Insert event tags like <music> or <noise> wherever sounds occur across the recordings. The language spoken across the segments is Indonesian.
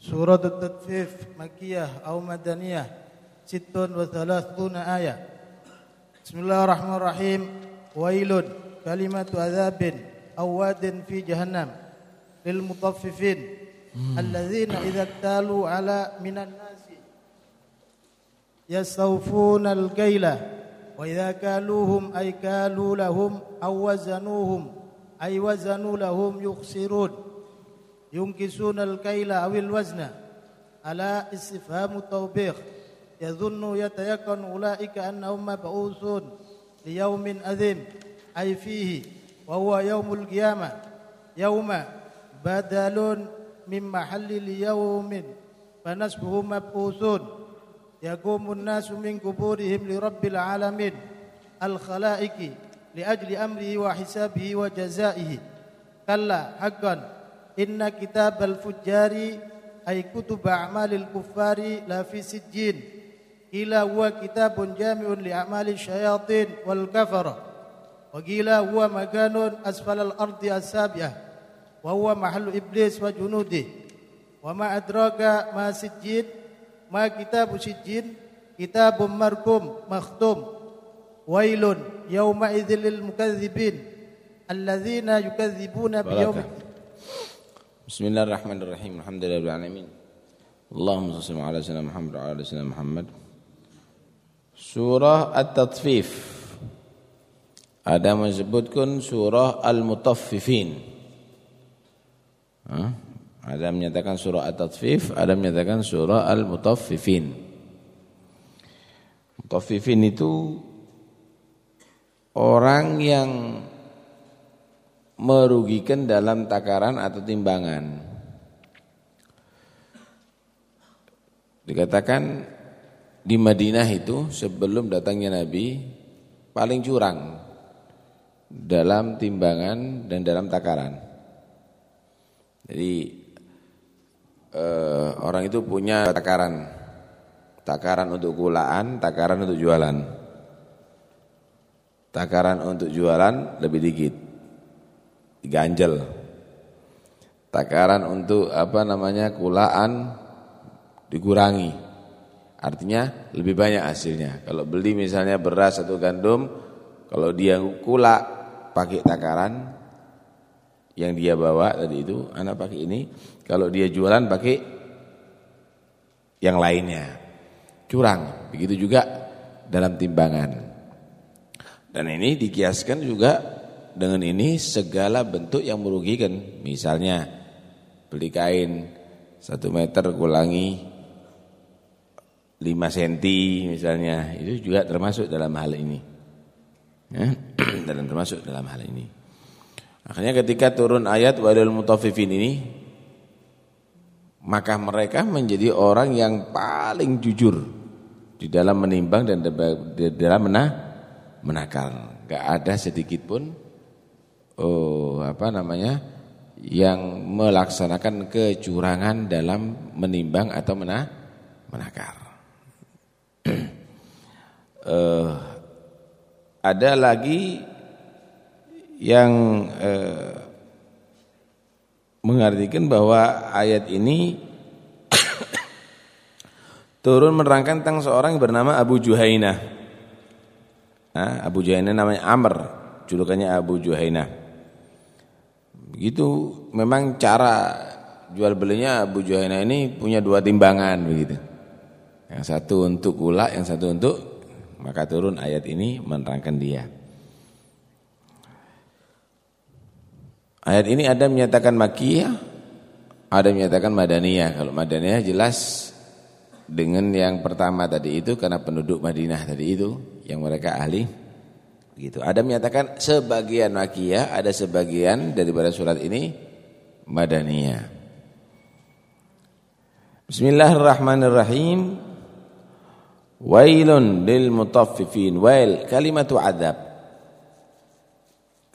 سورة التطفيف مكية أو مدنية ست وثلاثون آية بسم الله الرحمن الرحيم ويل كلمة عذاب أو واد في جهنم للمطففين الذين إذا اكتالوا على من الناس يستوفون الكيل وإذا كالوهم أي كالوا لهم أو وزنوهم أي وزنوا لهم يخسرون ينكسون الكيل أو الوزن. على استفهام التوبيخ. يظن يتيقن أولئك أنهم مبعوثون ليوم أذيم أي فيه وهو يوم القيامة. يوم بدل من محل ليوم فنسبه مبعوثون. يقوم الناس من قبورهم لرب العالمين. الخلائق لأجل أمره وحسابه وجزائه. كلا حقا. إن كتاب الفجار أي كتب أعمال الكفار لا في سجين. إلا هو كتاب جامع لأعمال الشياطين والكفرة. وقيل هو مكان أسفل الأرض السابعة. وهو محل إبليس وجنوده. وما أدراك ما سجين؟ ما كتاب سجين؟ كتاب مركوم مختوم. ويل يومئذ للمكذبين. الذين يكذبون بيوم Bismillahirrahmanirrahim. Alhamdulillahirabbil Allahumma shalli ala sayyidina Muhammad wa ala sayyidina Muhammad. Surah At-Tatfif. Ada menyebutkan surah Al-Mutaffifin. Ada menyatakan surah At-Tatfif, ada menyatakan surah Al-Mutaffifin. Mutaffifin itu orang yang merugikan dalam takaran atau timbangan. Dikatakan di Madinah itu sebelum datangnya Nabi paling curang dalam timbangan dan dalam takaran. Jadi eh, orang itu punya takaran, takaran untuk kulaan, takaran untuk jualan. Takaran untuk jualan lebih dikit ganjel. Takaran untuk apa namanya kulaan dikurangi. Artinya lebih banyak hasilnya. Kalau beli misalnya beras atau gandum, kalau dia kula pakai takaran yang dia bawa tadi itu, anak pakai ini. Kalau dia jualan pakai yang lainnya. Curang. Begitu juga dalam timbangan. Dan ini dikiaskan juga dengan ini segala bentuk yang merugikan. Misalnya beli kain satu meter kurangi 5 cm misalnya, itu juga termasuk dalam hal ini. Ya, <clears throat> dalam termasuk dalam hal ini. Makanya ketika turun ayat wadul mutaffifin ini maka mereka menjadi orang yang paling jujur di dalam menimbang dan di dalam menakal. Gak ada sedikit pun oh, apa namanya yang melaksanakan kecurangan dalam menimbang atau mena, menakar. uh, <clears throat> ada lagi yang uh, mengartikan bahwa ayat ini <clears throat> turun menerangkan tentang seorang yang bernama Abu Juhaina. Nah, Abu Juhaina namanya Amr, julukannya Abu Juhaina. Begitu memang cara jual belinya Abu Juhaina ini punya dua timbangan begitu. Yang satu untuk gula, yang satu untuk maka turun ayat ini menerangkan dia. Ayat ini ada menyatakan makiyah, ada menyatakan madaniyah. Kalau madaniyah jelas dengan yang pertama tadi itu karena penduduk Madinah tadi itu yang mereka ahli Gitu. Ada menyatakan sebagian makiyah, ada sebagian daripada surat ini madaniyah. Bismillahirrahmanirrahim. Wailun lil mutaffifin. Wail kalimatu adab.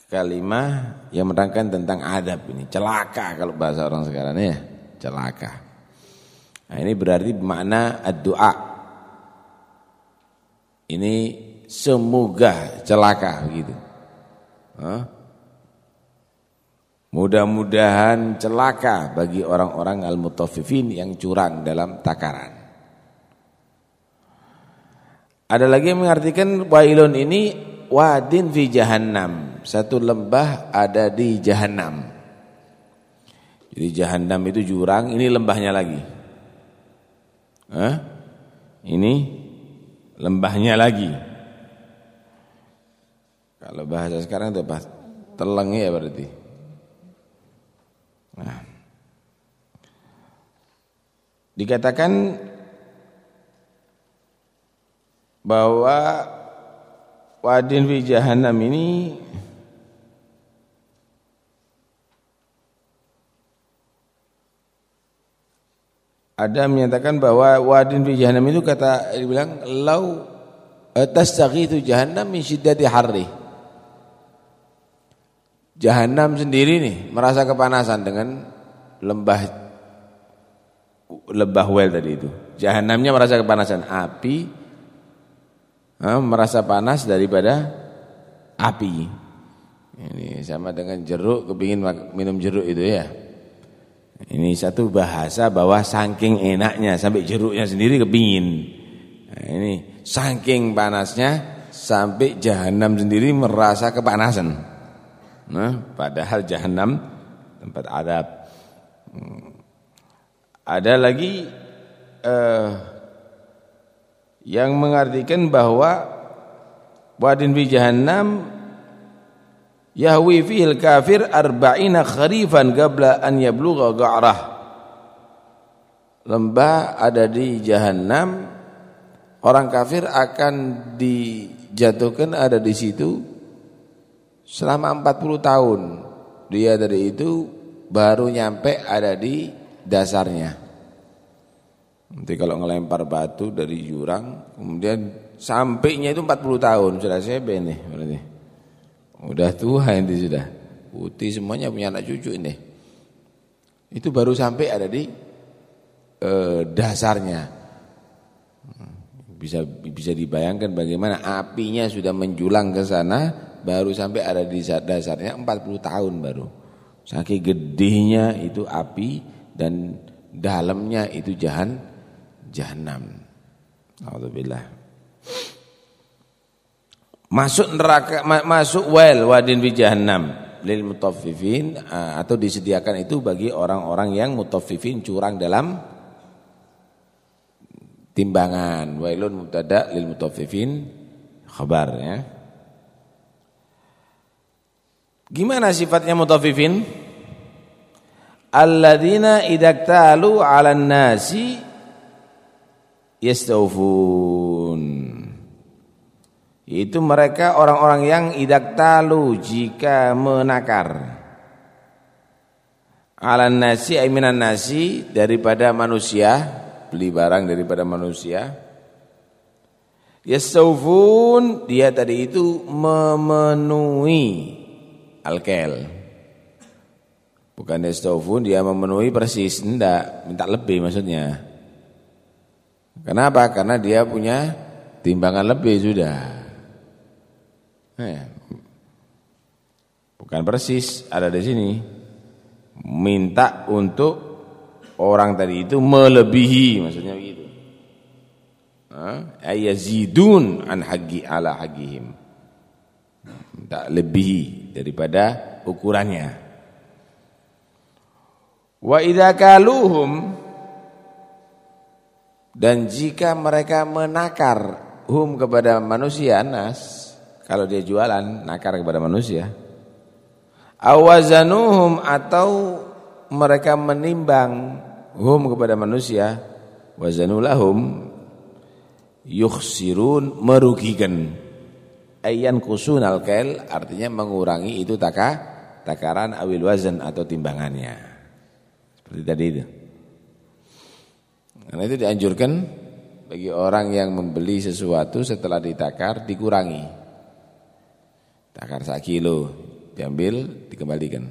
Kalimah yang menerangkan tentang adab ini, celaka kalau bahasa orang sekarang ya, celaka. Nah, ini berarti makna ad-du'a. Ini semoga celaka begitu. Mudah-mudahan celaka bagi orang-orang al-mutaffifin yang curang dalam takaran. Ada lagi yang mengartikan wailun ini wadin fi jahannam. Satu lembah ada di jahannam. Jadi jahannam itu jurang, ini lembahnya lagi. Hah? Ini lembahnya lagi. Kalau bahasa sekarang itu apa? Teleng ya berarti. Nah. Dikatakan bahwa wadin fi jahannam ini ada menyatakan bahwa wadin fi jahannam itu kata dibilang lau itu jahannam min syiddati harri Jahanam sendiri nih merasa kepanasan dengan lembah lembah well tadi itu. Jahanamnya merasa kepanasan, api eh, merasa panas daripada api. Ini sama dengan jeruk kepingin minum jeruk itu ya. Ini satu bahasa bahwa saking enaknya sampai jeruknya sendiri kepingin. Nah, ini saking panasnya sampai jahanam sendiri merasa kepanasan. Nah, padahal jahanam tempat adab. Hmm. Ada lagi uh, yang mengartikan bahwa wadin fi jahannam yahwi fihil kafir arba'ina kharifan qabla an yablugha ga'rah. Lembah ada di jahanam orang kafir akan dijatuhkan ada di situ Selama 40 tahun dia dari itu baru nyampe ada di dasarnya. Nanti kalau ngelempar batu dari jurang kemudian sampainya itu 40 tahun sudah saya nih berarti. Udah tua ini sudah. Putih semuanya punya anak cucu ini. Itu baru sampai ada di eh, dasarnya. Bisa bisa dibayangkan bagaimana apinya sudah menjulang ke sana baru sampai ada di dasarnya 40 tahun baru. Saking gedenya itu api dan dalamnya itu jahan jahanam. Alhamdulillah. Masuk neraka masuk well wadin fi jahannam lil mutaffifin atau disediakan itu bagi orang-orang yang mutaffifin curang dalam timbangan. Wailun mubtada lil mutaffifin khabar ya. Gimana sifatnya mutafifin? Alladzina idaktalu 'alan nasi yastawfun. Itu mereka orang-orang yang idaktalu jika menakar. 'Alan nasi ay minan nasi daripada manusia, beli barang daripada manusia. Yastawfun dia tadi itu memenuhi alkel. Bukan istofun dia memenuhi persis, enggak, minta lebih maksudnya. Kenapa? Karena dia punya timbangan lebih sudah. Eh, bukan persis ada di sini. Minta untuk orang tadi itu melebihi maksudnya begitu. Ayazidun an hagi ala hagihim. Minta lebih daripada ukurannya. Wa idza kaluhum dan jika mereka menakar hum kepada manusia nas kalau dia jualan nakar kepada manusia awazanuhum atau mereka menimbang hum kepada manusia wazanulahum yukhsirun merugikan Ayan kusun alkel artinya mengurangi itu taka takaran awil wazan atau timbangannya. Seperti tadi itu. Karena itu dianjurkan bagi orang yang membeli sesuatu setelah ditakar dikurangi. Takar sak kilo diambil dikembalikan.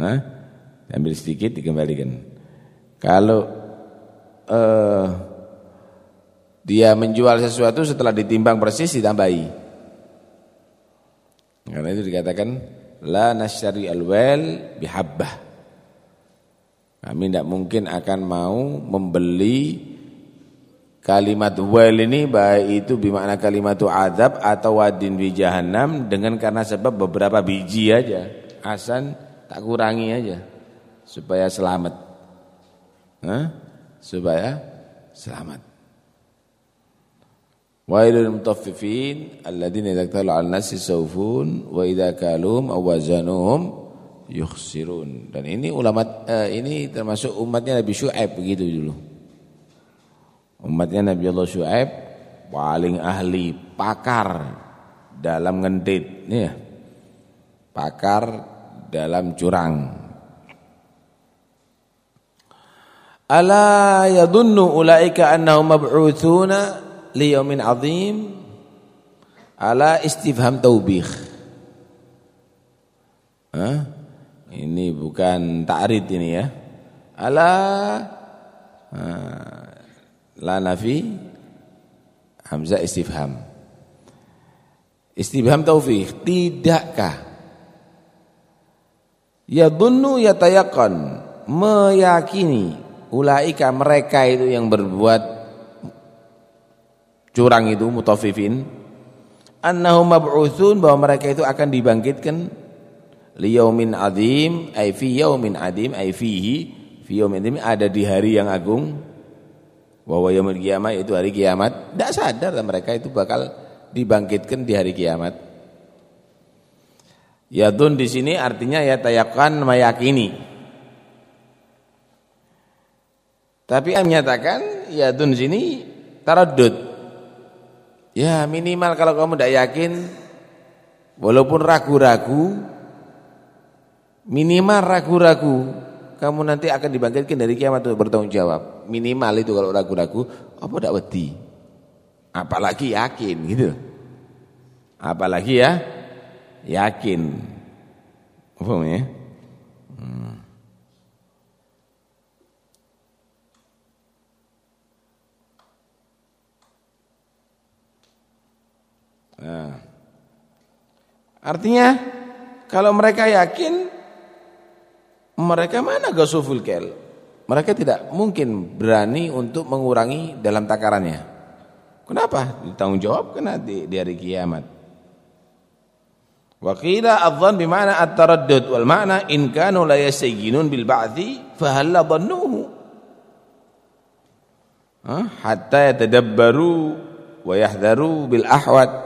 Hah? Diambil sedikit dikembalikan. Kalau eh dia menjual sesuatu setelah ditimbang persis ditambahi. Karena itu dikatakan la nasyari alwal bihabbah. Kami tidak mungkin akan mau membeli kalimat wal ini baik itu bermakna kalimat adab atau wadin bi jahannam dengan karena sebab beberapa biji aja. Asan tak kurangi aja supaya selamat. Hah? Supaya selamat. Wailul mutaffifin alladziina idza qalu 'alan nasi sawfun wa idza kalum aw wazanuhum yukhsirun. Dan ini ulama eh, ini termasuk umatnya Nabi Syuaib begitu dulu. Umatnya Nabi Allah Syuaib paling ahli pakar dalam ngentit nih ya. Pakar dalam curang. Ala yadunnu ulaika annahum mab'utsuna liyaumin azim ala istifham taubih. Hah? Ini bukan ta'rid ini ya. Ala la nafi hamzah istifham. Istifham taufik, tidakkah ya dunnu yatayaqan meyakini ulaika mereka itu yang berbuat curang itu mutafifin. Annahum mab'utsun bahwa mereka itu akan dibangkitkan. Liyaumin azim ay fi yaumin adim ay fihi. Fi yaumin adim ada di hari yang agung. Bahwa yaumul kiamat itu hari kiamat. Tidak sadar mereka itu bakal dibangkitkan di hari kiamat. Yadun di sini artinya ya tayakan meyakini. Tapi yang menyatakan yadun sini taradud Ya minimal kalau kamu tidak yakin Walaupun ragu-ragu Minimal ragu-ragu Kamu nanti akan dibangkitkan dari kiamat untuk bertanggung jawab. Minimal itu kalau ragu-ragu Apa tidak wedi? Apalagi yakin gitu Apalagi ya Yakin. Apa ya Nah. Artinya kalau mereka yakin mereka mana gasuful kel? Mereka tidak mungkin berani untuk mengurangi dalam takarannya. Kenapa? Ditanggung jawab kena di, di hari kiamat. Wa qila adh-dhann bi ma'na at-taraddud wal ma'na in kanu la bil ba'thi fa hal dhannuhu. Hatta yatadabbaru wa yahdharu bil ahwat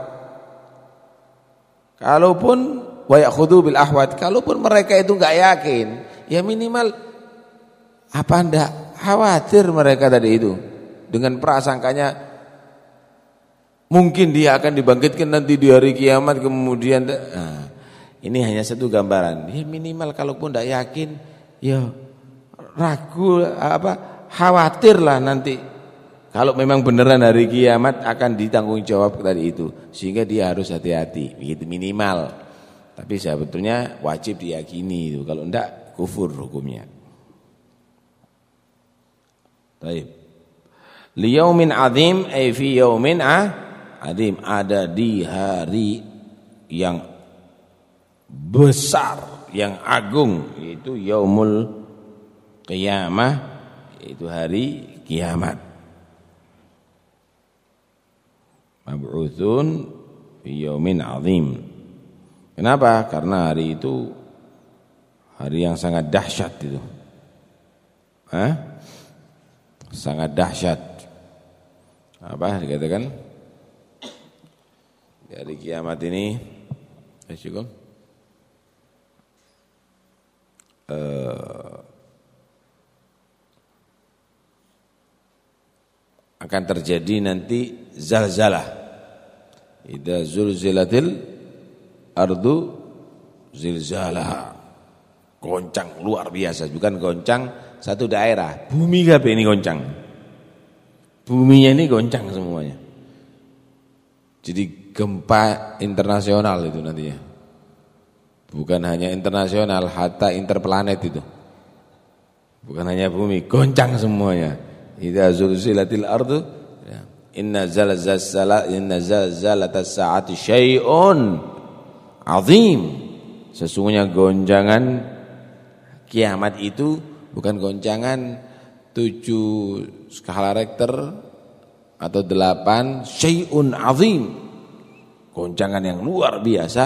Kalaupun wayakhudhu bil ahwat, kalaupun mereka itu enggak yakin, ya minimal apa ndak? Khawatir mereka tadi itu. Dengan prasangkanya mungkin dia akan dibangkitkan nanti di hari kiamat kemudian nah, ini hanya satu gambaran. Ya minimal kalaupun enggak yakin, ya ragu apa khawatirlah nanti kalau memang beneran hari kiamat akan ditanggung jawab tadi itu. Sehingga dia harus hati-hati, begitu minimal. Tapi sebetulnya wajib diyakini itu. Kalau enggak kufur hukumnya. Baik. Liyaumin azim ay fi yaumin ah azim ada di hari yang besar, yang agung yaitu yaumul qiyamah itu hari kiamat. Mab'utsun fi yaumin azim. Kenapa? Karena hari itu hari yang sangat dahsyat itu. Hah? Sangat dahsyat. Apa dikatakan? Dari kiamat ini ya cukup. Uh, akan terjadi nanti zalzalah Idza zulzilatil ardu zilzalaha. Goncang luar biasa, bukan goncang satu daerah. Bumi kabeh ini goncang. Buminya ini goncang semuanya. Jadi gempa internasional itu nantinya. Bukan hanya internasional, hatta interplanet itu. Bukan hanya bumi, goncang semuanya. Idza zulzilatil ardu Inna zalzala inna zalzalat as-sa'ati syai'un azim. Sesungguhnya gonjangan kiamat itu bukan goncangan tujuh skala Richter atau delapan syai'un azim. Goncangan yang luar biasa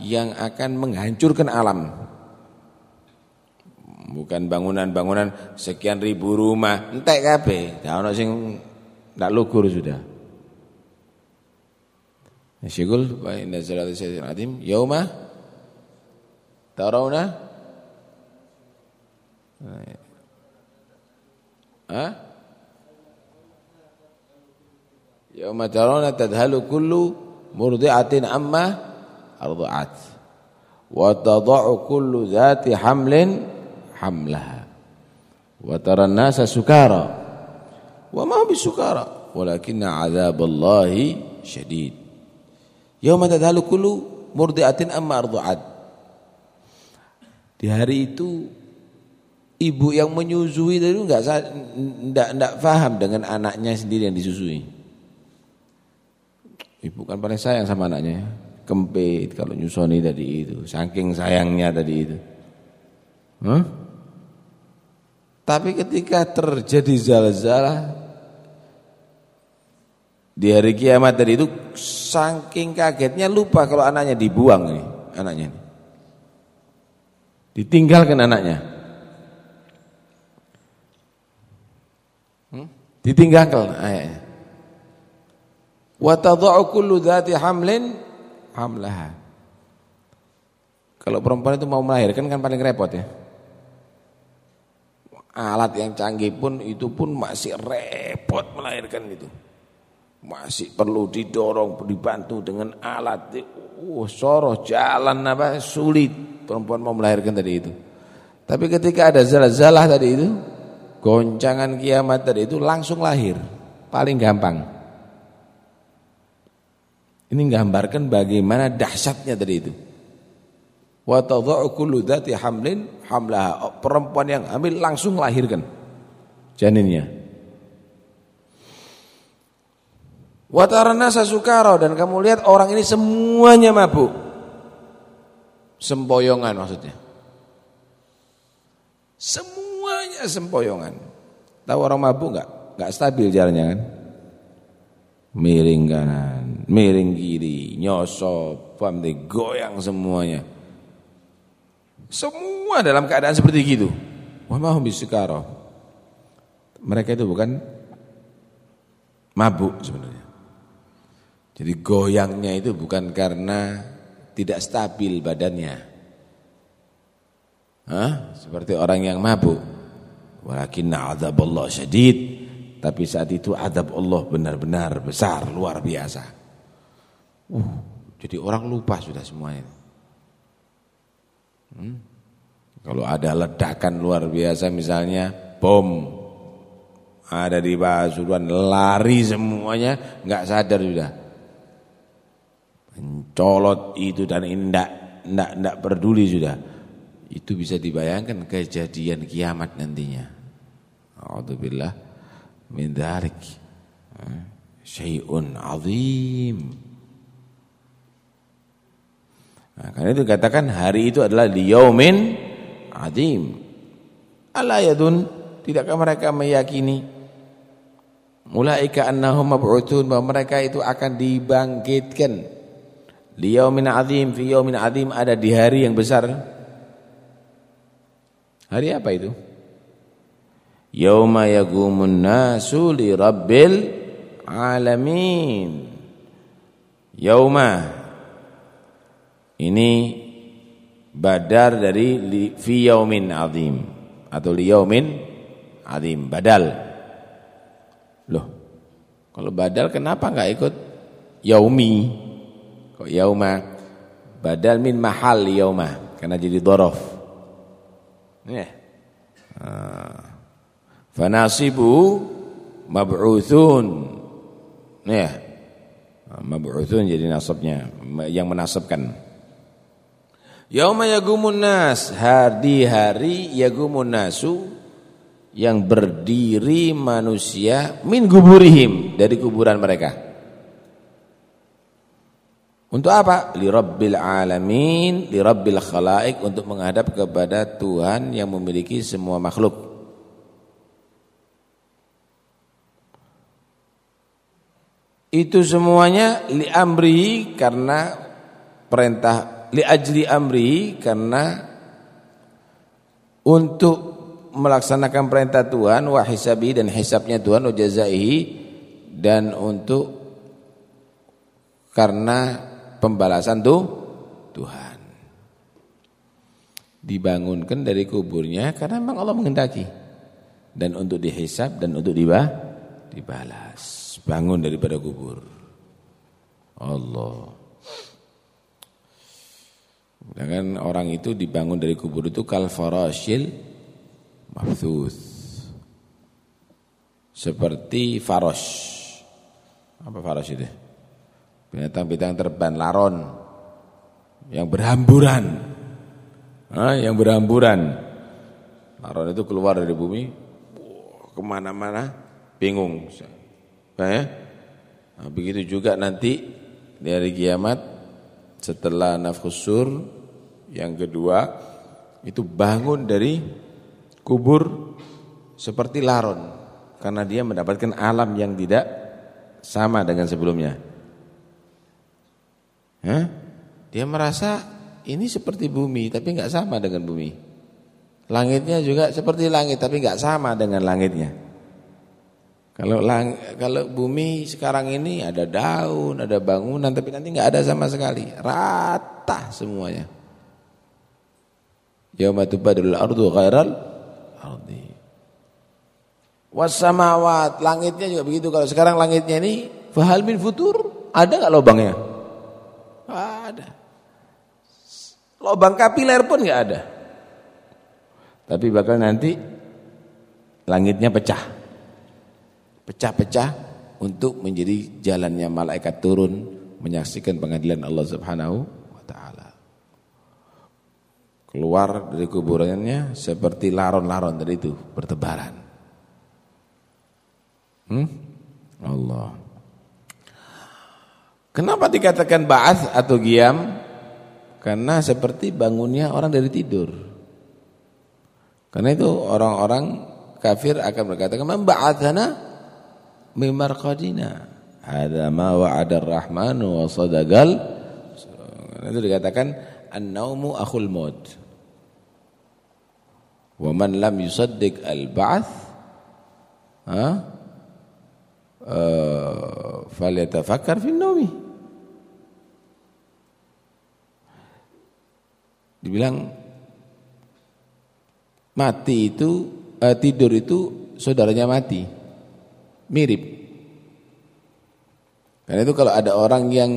yang akan menghancurkan alam. Bukan bangunan-bangunan sekian ribu rumah, entek kabeh. Ya ono sing ndak lugur sudah. Syekul wa inna zalati syai'un azim yauma tarawna Ha? Yauma tarawna tadhalu kullu murdi'atin amma arda'at wa tada'u kullu dhati hamlin hamlaha wa tara an-nasa sukara wa ma bisukara walakinna 'adzaballahi syadid Yauma tadhalu kullu murdi'atin amma arda'at Di hari itu ibu yang menyusui itu enggak enggak enggak paham dengan anaknya sendiri yang disusui. Ibu kan paling sayang sama anaknya. Kempit kalau nyusoni tadi itu. Saking sayangnya tadi itu. Huh? Tapi ketika terjadi zalzalah di hari kiamat tadi itu saking kagetnya lupa kalau anaknya dibuang nih, anaknya. Ditinggalkan anaknya. Hmm? Ditinggalkan ayahnya. Wa kullu dhati hamlin hamlaha. Kalau perempuan itu mau melahirkan kan paling repot ya. Alat yang canggih pun itu pun masih repot melahirkan itu. Masih perlu didorong, dibantu dengan alat. Uh, soroh jalan apa sulit perempuan mau melahirkan tadi itu. Tapi ketika ada zalah-zalah tadi itu, goncangan kiamat tadi itu langsung lahir, paling gampang. Ini menggambarkan bagaimana dahsyatnya tadi itu. Wa tadha'u kullu dzati hamlin hamlaha. Perempuan yang hamil langsung lahirkan janinnya. Wa taranasa sukara dan kamu lihat orang ini semuanya mabuk. Sempoyongan maksudnya. Semuanya sempoyongan. Tahu orang mabuk enggak? Enggak stabil jalannya kan? Miring kanan, miring kiri, nyosop, paham deh, goyang semuanya. Semua dalam keadaan seperti gitu. Wa ma hum Mereka itu bukan mabuk sebenarnya. Jadi goyangnya itu bukan karena tidak stabil badannya. Hah? Seperti orang yang mabuk. Walakinna adzaballah syadid. Tapi saat itu adab Allah benar-benar besar, luar biasa. Uh, jadi orang lupa sudah semuanya. Hmm? Kalau ada ledakan luar biasa misalnya bom ada di Pasuruan lari semuanya nggak sadar sudah. Mencolot itu dan indak ndak ndak peduli sudah. Itu bisa dibayangkan kejadian kiamat nantinya. Alhamdulillah min dzalik. Syai'un azim. Nah, karena itu katakan hari itu adalah liyaumin azim. Ala yadun tidakkah mereka meyakini mulaika annahum mab'utsun bahwa mereka itu akan dibangkitkan liyaumin azim fi yaumin azim ada di hari yang besar. Hari apa itu? Yauma yaqumun nasu li rabbil alamin. Yauma ini badar dari li, fi yaumin azim atau li yaumin azim, badal. Loh. Kalau badal kenapa enggak ikut yaumi? Kok yauma? Badal min mahal yauma karena jadi dhorof. Ya. Ah. Fanasibu mab'utsun. Ya. Mab'utsun jadi nasabnya yang menasabkan. Yauma yagumun nas, hari hari yagumun nasu yang berdiri manusia min guburihim dari kuburan mereka. Untuk apa? Li rabbil alamin, li rabbil khalaik untuk menghadap kepada Tuhan yang memiliki semua makhluk. Itu semuanya li amri karena perintah li ajli amri karena untuk melaksanakan perintah Tuhan wa hisabi dan hisabnya Tuhan wa jazaihi dan untuk karena pembalasan tuh Tuhan. Dibangunkan dari kuburnya karena memang Allah menghendaki. Dan untuk dihisap dan untuk dibah, dibalas. Bangun daripada kubur. Allah. Dengan orang itu dibangun dari kubur itu kal farashil Seperti faros. Apa faros itu? Binatang-binatang terbang laron. Yang berhamburan. Nah, yang berhamburan. Laron itu keluar dari bumi. Ke mana-mana. Bingung. Nah, begitu juga nanti dari kiamat setelah nafkusur yang kedua itu bangun dari kubur seperti laron. Karena dia mendapatkan alam yang tidak sama dengan sebelumnya Hah? Dia merasa ini seperti bumi tapi nggak sama dengan bumi. Langitnya juga seperti langit tapi nggak sama dengan langitnya. Kalau lang, kalau bumi sekarang ini ada daun, ada bangunan tapi nanti nggak ada sama sekali, rata semuanya. Yauma tubadilul ardu ghairal ardi. Wasamawat, langitnya juga begitu. Kalau sekarang langitnya ini fahal min futur, ada nggak lubangnya? Ada. Lobang kapiler pun nggak ada. Tapi bakal nanti langitnya pecah. Pecah-pecah untuk menjadi jalannya malaikat turun menyaksikan pengadilan Allah Subhanahu wa taala. Keluar dari kuburannya seperti laron-laron dari itu bertebaran. Hmm? Allah. Kenapa dikatakan ba'ath atau giam? Karena seperti bangunnya orang dari tidur. Karena itu orang-orang kafir akan berkata, "Man ba'athana min marqadina?" Hadza ma wa'ada ar-rahmanu wa sadaqal. Itu dikatakan an-naumu akhul maut. Wa man lam yusaddiq al-ba'ats ha? Uh, falyatafakkar fi naumi Dibilang mati itu eh, tidur itu saudaranya mati. Mirip. Karena itu kalau ada orang yang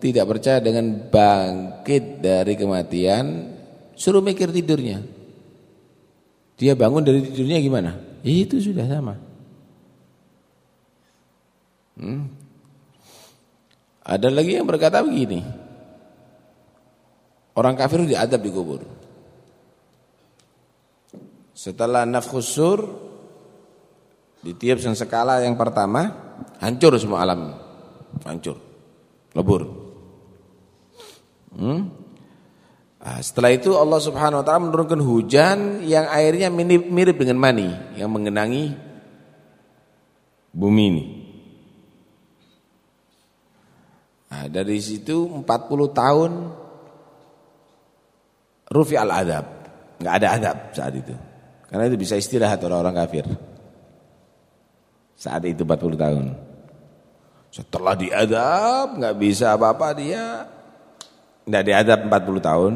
tidak percaya dengan bangkit dari kematian, suruh mikir tidurnya. Dia bangun dari tidurnya gimana? Itu sudah sama. Hmm. Ada lagi yang berkata begini, Orang kafir diadab di kubur. Setelah nafkhus sur ditiup skala yang pertama, hancur semua alam. Hancur. Lebur. Hmm? Nah, setelah itu Allah Subhanahu wa taala menurunkan hujan yang airnya mirip, mirip dengan mani yang mengenangi bumi ini. Nah, dari situ 40 tahun rufi al adab. Nggak ada adab saat itu. Karena itu bisa istirahat orang-orang kafir. Saat itu 40 tahun. Setelah diadab nggak bisa apa-apa dia. Nggak diadab 40 tahun.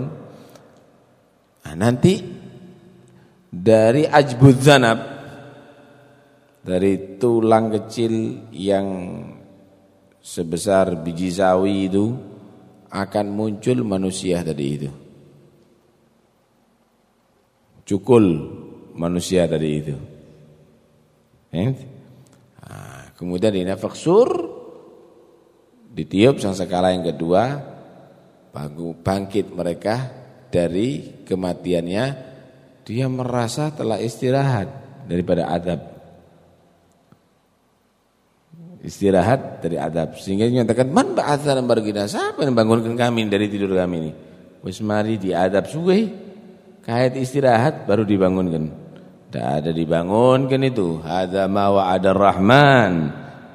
Nah, nanti dari ajbud zanab dari tulang kecil yang sebesar biji sawi itu akan muncul manusia tadi itu cukul manusia tadi itu. Eh? Nah, kemudian dinafak sur, ditiup sang sekala yang kedua, bangkit mereka dari kematiannya, dia merasa telah istirahat daripada adab. Istirahat dari adab. Sehingga nyatakan man ba'atsana bargina? Siapa yang bangunkan kami dari tidur kami ini? Wis mari diadab suwe. Kait istirahat baru dibangunkan. Tidak ada dibangunkan itu. Hadza ma wa'ada rahman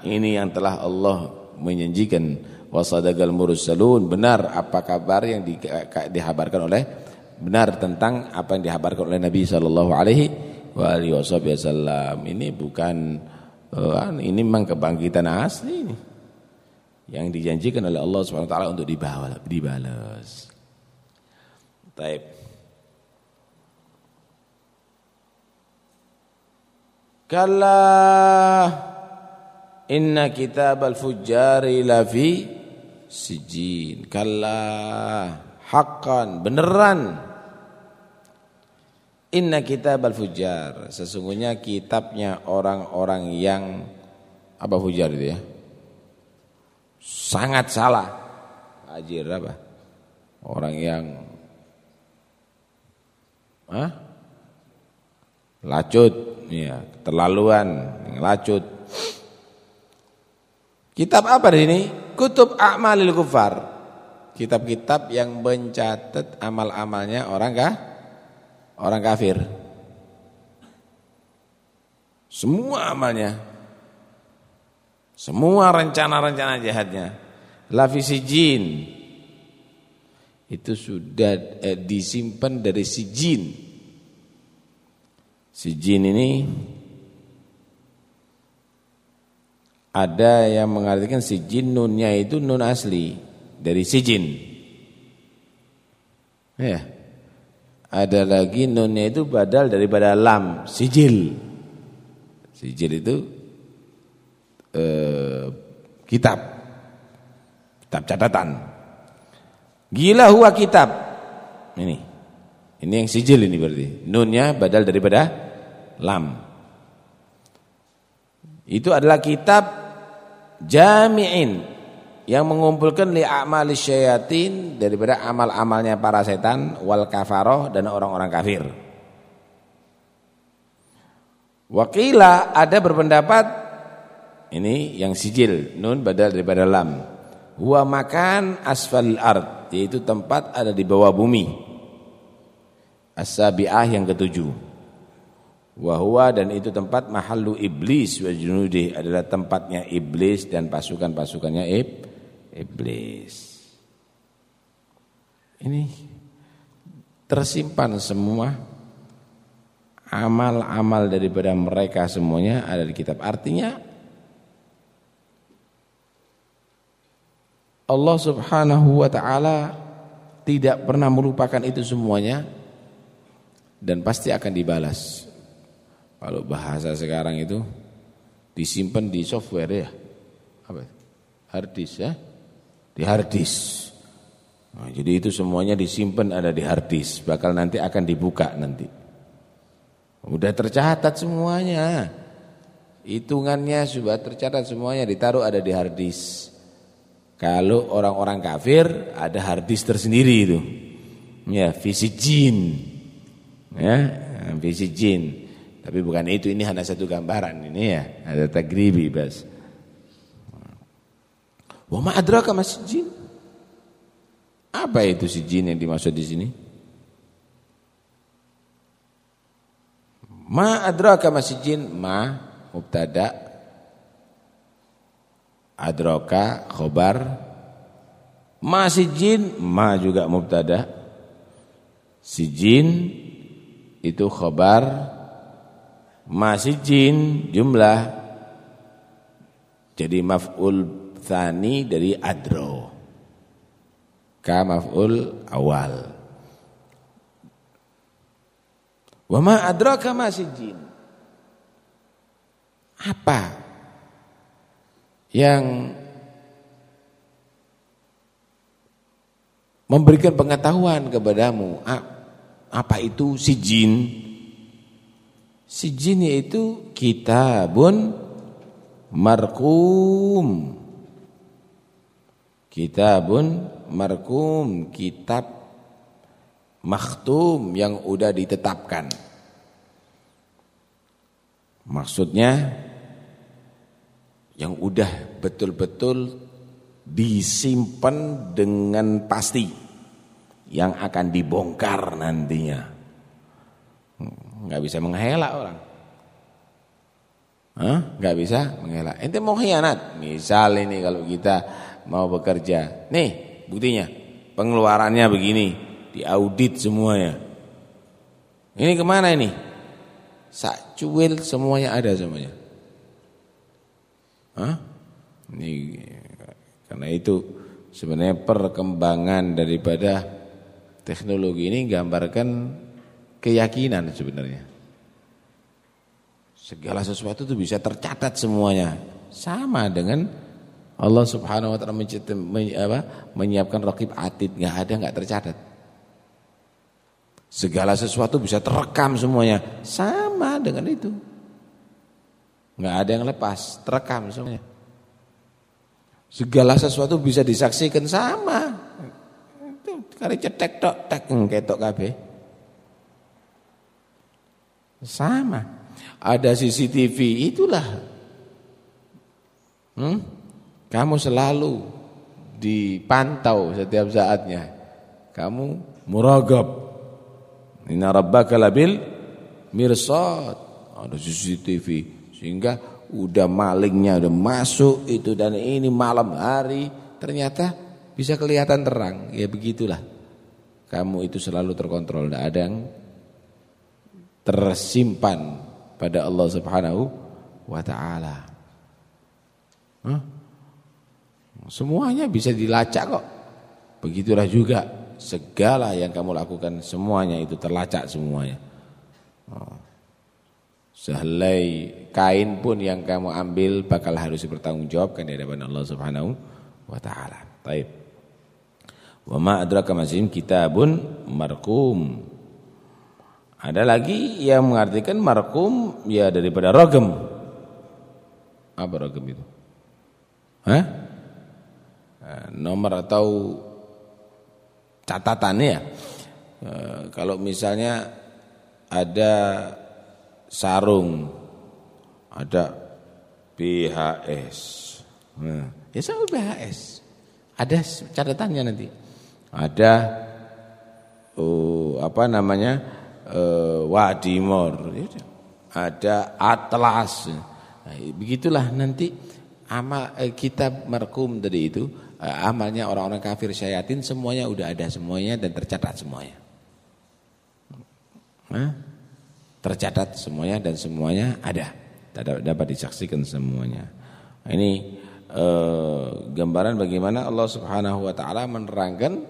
Ini yang telah Allah menjanjikan wasadagal mursalun benar apa kabar yang di, dihabarkan oleh benar tentang apa yang dihabarkan oleh Nabi sallallahu alaihi wasallam ini bukan uh, ini memang kebangkitan asli ini yang dijanjikan oleh Allah taala untuk dibalas dibalas. Taib. Kalla inna kitabal fujjari lafi sijin kalla haqqan beneran inna kitabal fujjar sesungguhnya kitabnya orang-orang yang apa fujar itu ya? Sangat salah. Ajir apa? Orang yang Hah? lacut. Ya terlaluan lacut. Kitab apa ini kutub a'malil kufar. Kitab-kitab yang mencatat amal-amalnya orang kah? Orang kafir. Semua amalnya. Semua rencana-rencana jahatnya. Lafisi jin. Itu sudah eh, disimpan dari si jin. Si jin ini Ada yang mengartikan si jin nunnya itu nun asli dari si jin. Ya. Ada lagi nunnya itu badal daripada lam, sijil. Sijil itu eh, kitab. Kitab catatan. Gila huwa kitab. Ini. Ini yang sijil ini berarti. Nunnya badal daripada lam. Itu adalah kitab jami'in yang mengumpulkan li a'mali syayatin daripada amal-amalnya para setan wal kafaroh dan orang-orang kafir. Wakila ada berpendapat ini yang sijil nun badal daripada lam. Huwa makan asfal ard yaitu tempat ada di bawah bumi. As-sabi'ah yang ketujuh. Wahwa dan itu tempat mahallu iblis wa junudi adalah tempatnya iblis dan pasukan-pasukannya ib, iblis. Ini tersimpan semua amal-amal daripada mereka semuanya ada di kitab. Artinya Allah Subhanahu wa taala tidak pernah melupakan itu semuanya dan pasti akan dibalas. Kalau bahasa sekarang itu disimpan di software ya. Apa? Hard disk ya. Di hard disk. Nah, jadi itu semuanya disimpan ada di hard disk, bakal nanti akan dibuka nanti. Udah tercatat semuanya. Hitungannya sudah tercatat semuanya ditaruh ada di hard disk. Kalau orang-orang kafir ada hard disk tersendiri itu. Ya, visi jin. Ya, visi jin. Tapi bukan itu, ini hanya satu gambaran ini ya. Ada tagribi bas. Wa ma adraka masjid. Apa itu si jin yang dimaksud di sini? Ma adraka masjid ma mubtada adraka khobar masjid ma juga mubtada sijin itu khobar masih jin jumlah jadi maf'ul thani dari adro. Ka maf'ul awal. Wa ma adraka jin apa yang memberikan pengetahuan kepadamu? Apa itu si jin Sijin yaitu kitabun markum. Kitabun markum, kitab makhtum yang udah ditetapkan. Maksudnya yang udah udah betul-betul disimpan dengan pasti yang akan dibongkar nantinya. Enggak bisa mengelak orang. Hah? Enggak bisa mengelak. Ente mau khianat. Misal ini kalau kita mau bekerja. Nih, buktinya. Pengeluarannya begini, diaudit semuanya. Ini ke mana ini? Sak cuil semuanya ada semuanya. Hah? Ini karena itu sebenarnya perkembangan daripada teknologi ini gambarkan keyakinan sebenarnya. Segala sesuatu itu bisa tercatat semuanya. Sama dengan Allah Subhanahu wa taala menyiapkan rakib atid, enggak ada enggak tercatat. Segala sesuatu bisa terekam semuanya. Sama dengan itu. Enggak ada yang lepas, terekam semuanya. Segala sesuatu bisa disaksikan sama. Itu kali cetek tok tek ketok kabeh. Sama. Ada CCTV itulah. Hmm? Kamu selalu dipantau setiap saatnya. Kamu muragab. Inna rabbaka labil mirsad. Ada CCTV sehingga udah malingnya udah masuk itu dan ini malam hari ternyata bisa kelihatan terang ya begitulah kamu itu selalu terkontrol tidak ada yang tersimpan pada Allah Subhanahu wa taala huh? Semuanya bisa dilacak kok begitulah juga segala yang kamu lakukan semuanya itu terlacak semuanya oh. Sehelai kain pun yang kamu ambil bakal harus dipertanggungjawabkan di hadapan Allah Subhanahu wa taala. Baik. Wa ma adraka mazim kitabun marqum. Ada lagi yang mengartikan marqum ya daripada ragam. Apa ragam itu? Hah? Eh, nomor atau catatannya ya. Kalau misalnya ada sarung, ada BHS. Nah, ya sama BHS. Ada catatannya nanti. Ada oh, apa namanya? Uh, Wadimor. Ada Atlas. Nah, begitulah nanti amal eh, kitab markum tadi itu eh, amalnya orang-orang kafir syayatin semuanya udah ada semuanya dan tercatat semuanya. Hah? tercatat semuanya dan semuanya ada dapat disaksikan semuanya ini eh, gambaran bagaimana Allah Subhanahu wa taala menerangkan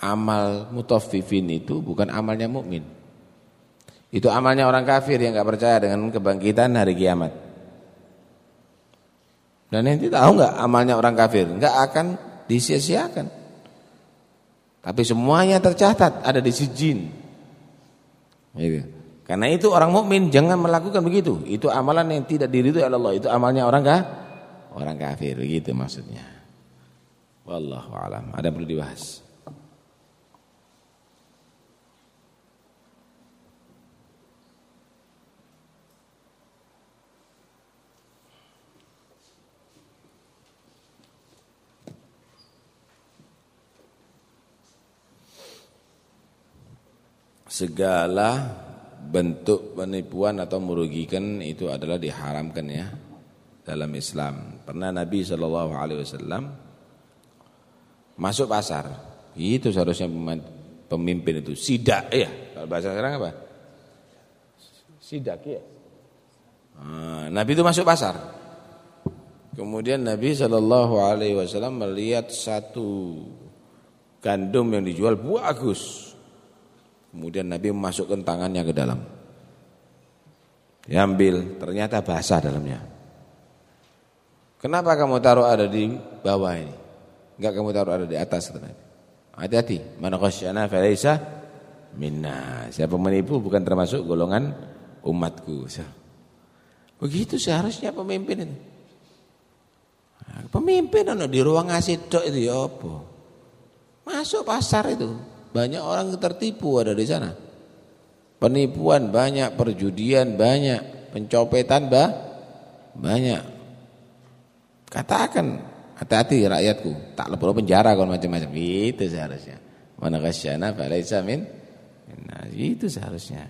amal mutaffifin itu bukan amalnya mukmin itu amalnya orang kafir yang nggak percaya dengan kebangkitan hari kiamat dan nanti tahu nggak amalnya orang kafir nggak akan disia-siakan tapi semuanya tercatat ada di sijin gitu. Karena itu orang mukmin jangan melakukan begitu. Itu amalan yang tidak diridhoi oleh Allah. Itu amalnya orang kah? Orang kafir begitu maksudnya. Wallahu alam. Ada perlu dibahas. Segala bentuk penipuan atau merugikan itu adalah diharamkan ya dalam Islam. Pernah Nabi Shallallahu Alaihi Wasallam masuk pasar, itu seharusnya pemimpin itu sidak ya. Kalau bahasa sekarang apa? Sidak ya. Nah, Nabi itu masuk pasar. Kemudian Nabi Shallallahu Alaihi Wasallam melihat satu gandum yang dijual bagus. Kemudian Nabi memasukkan tangannya ke dalam. Diambil, ternyata basah dalamnya. Kenapa kamu taruh ada di bawah ini? Enggak kamu taruh ada di atas Hati-hati, man khasyana falaysa minna. Siapa menipu bukan termasuk golongan umatku. Begitu seharusnya pemimpin itu. Pemimpin di ruang ngasih dok itu ya apa? Masuk pasar itu. Banyak orang tertipu ada di sana. Penipuan banyak, perjudian banyak, pencopetan bah, banyak. Katakan hati-hati rakyatku, tak lepas penjara kalau macam-macam. Itu seharusnya. Mana kasyana falaisa min. Nah, itu seharusnya.